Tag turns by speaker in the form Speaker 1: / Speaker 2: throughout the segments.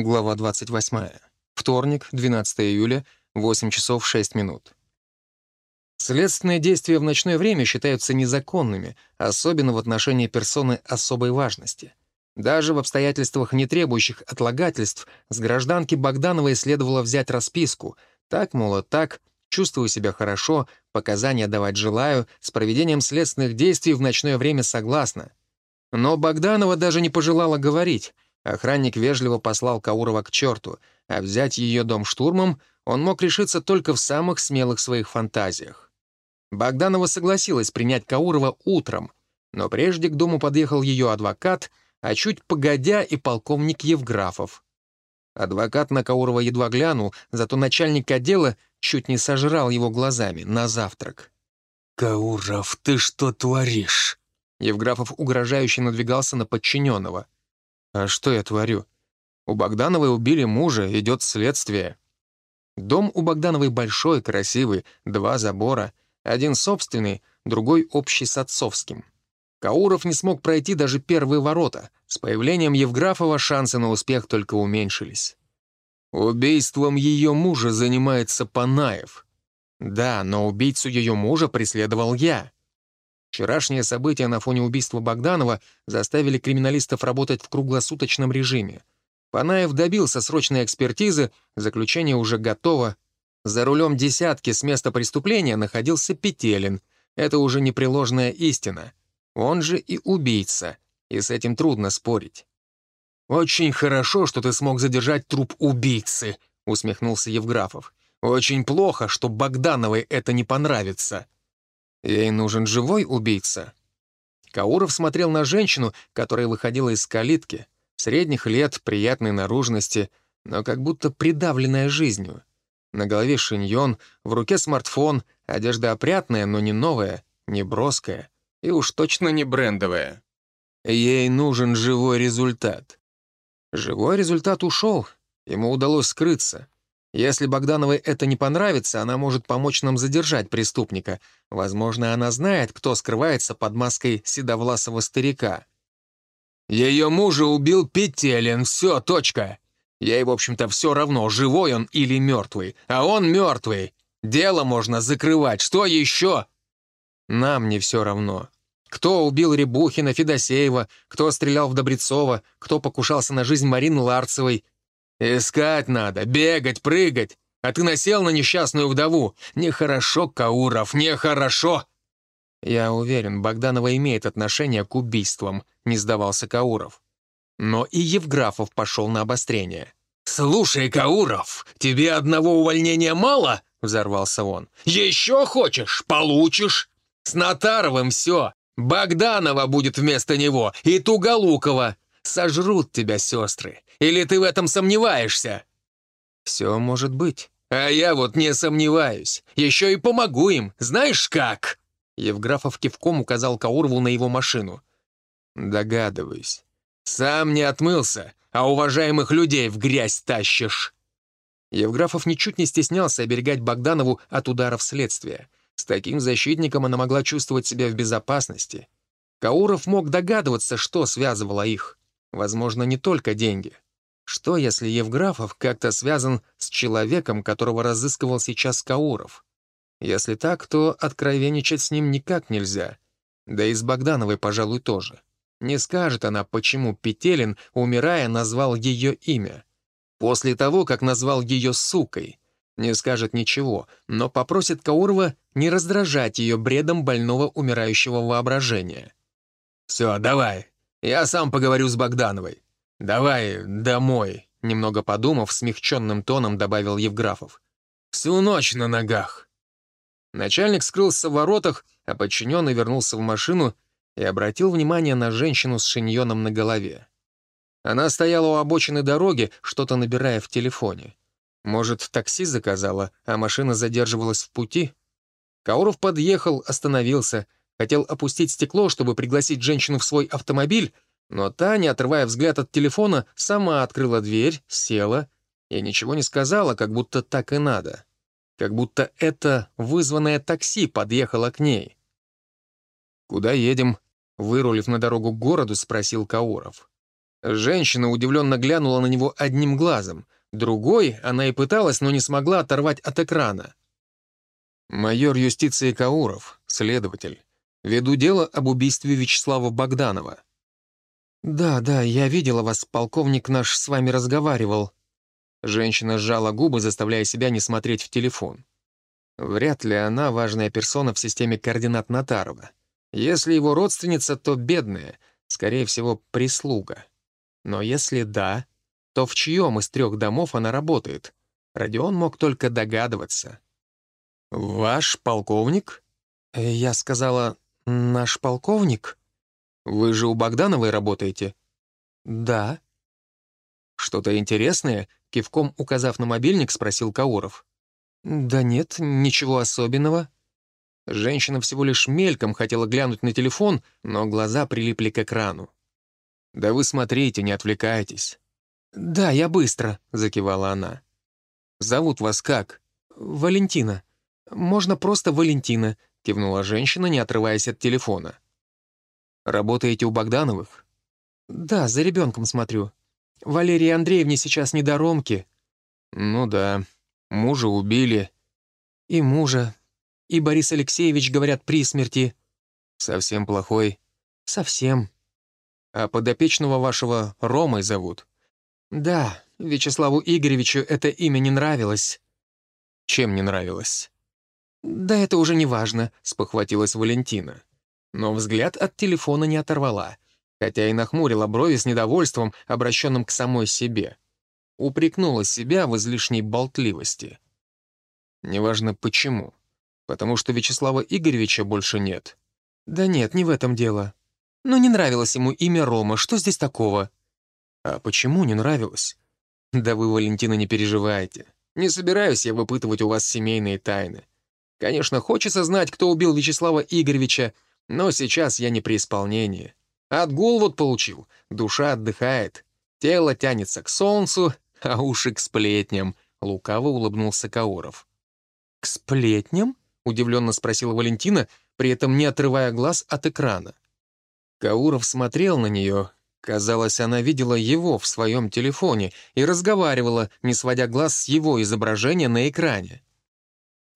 Speaker 1: Глава 28. Вторник, 12 июля, 8 часов 6 минут. Следственные действия в ночное время считаются незаконными, особенно в отношении персоны особой важности. Даже в обстоятельствах, не требующих отлагательств, с гражданки Богдановой следовало взять расписку. Так, мол, так, чувствую себя хорошо, показания давать желаю, с проведением следственных действий в ночное время согласна. Но Богданова даже не пожелала говорить — Охранник вежливо послал Каурова к черту, а взять ее дом штурмом он мог решиться только в самых смелых своих фантазиях. Богданова согласилась принять Каурова утром, но прежде к дому подъехал ее адвокат, а чуть погодя и полковник Евграфов. Адвокат на Каурова едва глянул, зато начальник отдела чуть не сожрал его глазами на завтрак.
Speaker 2: «Кауров, ты что творишь?»
Speaker 1: Евграфов угрожающе надвигался на подчиненного — а что я творю? У Богдановой убили мужа, идет следствие. Дом у Богдановой большой, красивый, два забора. Один собственный, другой общий с отцовским. Кауров не смог пройти даже первые ворота. С появлением Евграфова шансы на успех только уменьшились. Убийством ее мужа занимается Панаев. Да, но убийцу ее мужа преследовал я. Вчерашние события на фоне убийства Богданова заставили криминалистов работать в круглосуточном режиме. Панаев добился срочной экспертизы, заключение уже готово. За рулем десятки с места преступления находился Петелин. Это уже непреложная истина. Он же и убийца, и с этим трудно спорить.
Speaker 2: «Очень хорошо, что ты смог задержать труп убийцы», — усмехнулся Евграфов. «Очень плохо, что Богдановой это не понравится».
Speaker 1: Ей нужен живой убийца. Кауров смотрел на женщину, которая выходила из калитки, средних лет, приятной наружности, но как будто придавленная жизнью. На голове шиньон, в руке смартфон, одежда опрятная, но не новая, не броская и уж точно не брендовая. Ей нужен живой результат. Живой результат ушел, ему удалось скрыться. Если Богдановой это не понравится, она может помочь нам задержать преступника. Возможно, она знает, кто скрывается под маской седовласого старика.
Speaker 2: Ее мужа убил Петелин, все, точка. Ей, в общем-то, все равно, живой он или мертвый. А он мертвый. Дело можно закрывать. Что еще?
Speaker 1: Нам не все равно. Кто убил Рябухина, Федосеева, кто стрелял в Добрецова, кто покушался на жизнь Марины Ларцевой —
Speaker 2: «Искать надо, бегать, прыгать, а ты насел на несчастную вдову. Нехорошо, Кауров, нехорошо!»
Speaker 1: «Я уверен, Богданова имеет отношение к убийствам», — не сдавался Кауров. Но и Евграфов пошел на обострение.
Speaker 2: «Слушай, Кауров, тебе одного увольнения мало?» — взорвался он. «Еще хочешь? Получишь. С Натаровым все. Богданова будет вместо него и Туголукова. Сожрут тебя сестры. Или ты в этом сомневаешься?»
Speaker 1: «Все может быть».
Speaker 2: «А я вот не сомневаюсь. Еще и помогу им. Знаешь как?»
Speaker 1: Евграфов кивком указал Каурову на его машину.
Speaker 2: «Догадываюсь. Сам не отмылся, а уважаемых людей в грязь тащишь».
Speaker 1: Евграфов ничуть не стеснялся оберегать Богданову от ударов следствия. С таким защитником она могла чувствовать себя в безопасности. Кауров мог догадываться, что связывало их. Возможно, не только деньги. Что, если Евграфов как-то связан с человеком, которого разыскивал сейчас Кауров? Если так, то откровенничать с ним никак нельзя. Да и с Богдановой, пожалуй, тоже. Не скажет она, почему Петелин, умирая, назвал ее имя. После того, как назвал ее сукой. Не скажет ничего, но попросит Каурова не раздражать ее бредом больного умирающего воображения.
Speaker 2: «Все, давай. Я сам поговорю с Богдановой. «Давай домой», — немного подумав, смягченным тоном добавил Евграфов. «Всю ночь на ногах».
Speaker 1: Начальник скрылся в воротах, а подчиненный вернулся в машину и обратил внимание на женщину с шиньоном на голове. Она стояла у обочины дороги, что-то набирая в телефоне. Может, такси заказала, а машина задерживалась в пути? Кауров подъехал, остановился, хотел опустить стекло, чтобы пригласить женщину в свой автомобиль, но та, не отрывая взгляд от телефона, сама открыла дверь, села и ничего не сказала, как будто так и надо. Как будто это вызванное такси подъехало к ней. «Куда едем?» — вырулив на дорогу к городу, спросил Кауров. Женщина удивленно глянула на него одним глазом. Другой она и пыталась, но не смогла оторвать от экрана. «Майор юстиции Кауров, следователь. Веду дело об убийстве Вячеслава Богданова». «Да, да, я видела вас, полковник наш с вами разговаривал». Женщина сжала губы, заставляя себя не смотреть в телефон. Вряд ли она важная персона в системе координат Натарова. Если его родственница, то бедная, скорее всего, прислуга. Но если да, то в чьем из трех домов она работает? Родион мог только догадываться. «Ваш полковник?» э, «Я сказала, наш полковник?» «Вы же у Богдановой работаете?» «Да». «Что-то интересное?» — кивком указав на мобильник, спросил Кауров. «Да нет, ничего особенного». Женщина всего лишь мельком хотела глянуть на телефон, но глаза прилипли к экрану. «Да вы смотрите, не отвлекайтесь». «Да, я быстро», — закивала она. «Зовут вас как?» «Валентина. Можно просто Валентина», — кивнула женщина, не отрываясь от телефона. «Работаете у Богдановых?» «Да, за ребенком смотрю. Валерии Андреевне сейчас не до Ромки». «Ну да. Мужа убили». «И мужа. И Борис Алексеевич, говорят, при смерти». «Совсем плохой?» «Совсем». «А подопечного вашего Ромой зовут?» «Да, Вячеславу Игоревичу это имя не нравилось». «Чем не нравилось?» «Да это уже не важно», — спохватилась Валентина. Но взгляд от телефона не оторвала, хотя и нахмурила брови с недовольством, обращенным к самой себе. Упрекнула себя в излишней болтливости. Неважно почему. Потому что Вячеслава Игоревича больше нет. Да нет, не в этом дело. Но не нравилось ему имя Рома, что здесь такого? А почему не нравилось? Да вы, Валентина, не переживайте. Не собираюсь я выпытывать у вас семейные тайны. Конечно, хочется знать, кто убил Вячеслава Игоревича, но сейчас я не при исполнении. Отгул вот получил, душа отдыхает, тело тянется к солнцу, а уши к сплетням, — лукаво улыбнулся Кауров. «К сплетням?» — удивленно спросила Валентина, при этом не отрывая глаз от экрана. Кауров смотрел на нее. Казалось, она видела его в своем телефоне и разговаривала, не сводя глаз с его изображения на экране.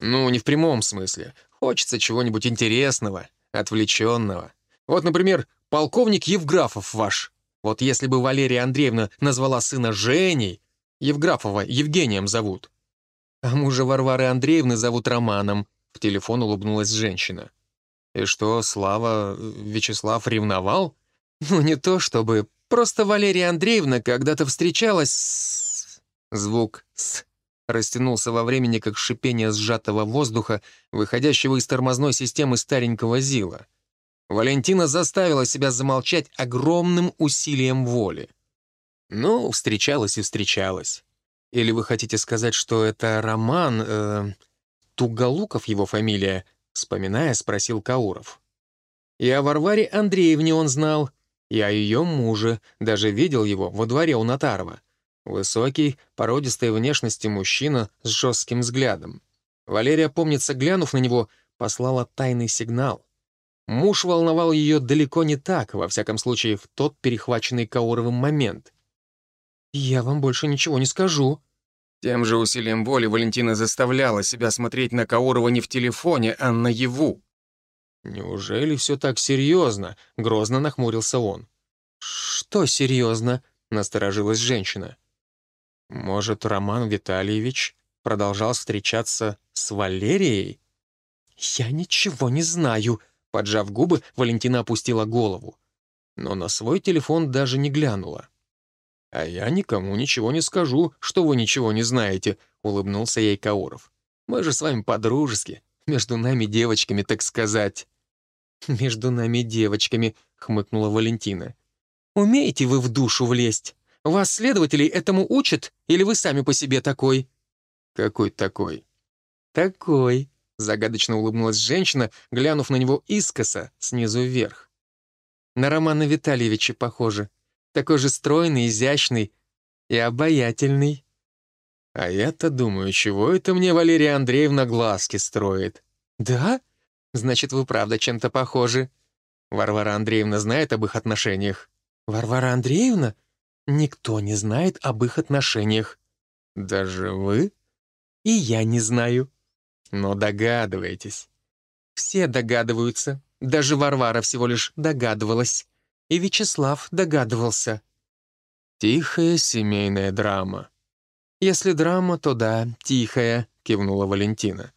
Speaker 1: Ну, не в прямом смысле. Хочется чего-нибудь интересного, отвлеченного. Вот, например, полковник Евграфов ваш. Вот если бы Валерия Андреевна назвала сына Женей, Евграфова Евгением зовут. А мужа Варвары Андреевны зовут Романом. В телефон улыбнулась женщина. И что, Слава Вячеслав ревновал? Ну, не то чтобы. Просто Валерия Андреевна когда-то встречалась с... Звук «с» растянулся во времени, как шипение сжатого воздуха, выходящего из тормозной системы старенького ЗИЛа. Валентина заставила себя замолчать огромным усилием воли. Ну, встречалась и встречалась. Или вы хотите сказать, что это роман... Э, Туголуков его фамилия? Вспоминая, спросил Кауров. И о Варваре Андреевне он знал, и о ее муже, даже видел его во дворе у Натарова. Высокий, породистой внешности мужчина с жестким взглядом. Валерия, помнится, глянув на него, послала тайный сигнал. Муж волновал ее далеко не так, во всяком случае, в тот перехваченный Кауровым момент. «Я вам больше ничего не скажу». Тем же усилием воли Валентина заставляла себя смотреть на Каурова не в телефоне, а наяву. «Неужели все так серьезно?» — грозно нахмурился он. «Что серьезно?» — насторожилась женщина. Может, Роман Витальевич продолжал встречаться с Валерией? «Я ничего не знаю», — поджав губы, Валентина опустила голову. Но на свой телефон даже не глянула. «А я никому ничего не скажу, что вы ничего не знаете», — улыбнулся ей Кауров. «Мы же с вами по-дружески, между нами девочками, так сказать». «Между нами девочками», — хмыкнула Валентина. «Умеете вы в душу влезть?» Вас, следователей, этому учат, или вы сами по себе такой?» «Какой такой?» «Такой», — загадочно улыбнулась женщина, глянув на него искоса, снизу вверх. «На Романа Витальевича похоже. Такой же стройный, изящный и обаятельный». «А я-то думаю, чего это мне Валерия Андреевна глазки строит?» «Да? Значит, вы правда чем-то похожи. Варвара Андреевна знает об их отношениях?» «Варвара Андреевна? Никто не знает об их отношениях.
Speaker 2: Даже вы?
Speaker 1: И я не знаю. Но догадываетесь. Все догадываются. Даже Варвара всего лишь догадывалась. И Вячеслав догадывался.
Speaker 2: Тихая семейная драма.
Speaker 1: Если драма, то да, тихая, кивнула Валентина.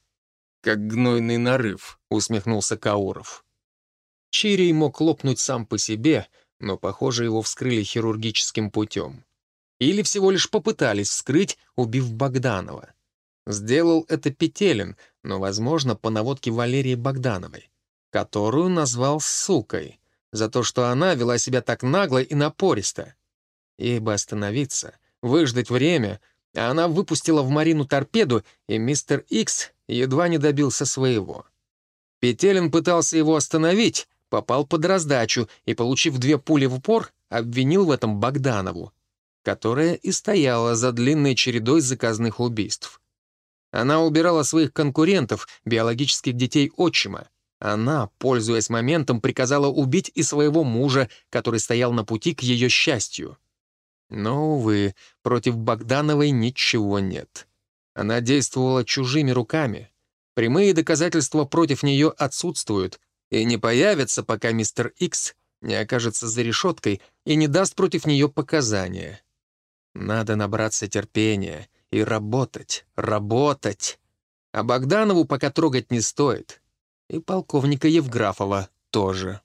Speaker 2: Как гнойный нарыв, усмехнулся Кауров.
Speaker 1: Чирий мог лопнуть сам по себе, но, похоже, его вскрыли хирургическим путем. Или всего лишь попытались вскрыть, убив Богданова. Сделал это Петелин, но, возможно, по наводке Валерии Богдановой, которую назвал «сукой», за то, что она вела себя так нагло и напористо. Ей бы остановиться, выждать время, а она выпустила в Марину торпеду, и мистер Икс едва не добился своего. Петелин пытался его остановить, попал под раздачу и, получив две пули в упор, обвинил в этом Богданову, которая и стояла за длинной чередой заказных убийств. Она убирала своих конкурентов, биологических детей отчима. Она, пользуясь моментом, приказала убить и своего мужа, который стоял на пути к ее счастью. Но, увы, против Богдановой ничего нет. Она действовала чужими руками. Прямые доказательства против нее отсутствуют и не появятся, пока мистер Икс не окажется за решеткой и не даст против нее показания. Надо набраться терпения и работать, работать. А Богданову пока трогать не стоит. И полковника Евграфова тоже.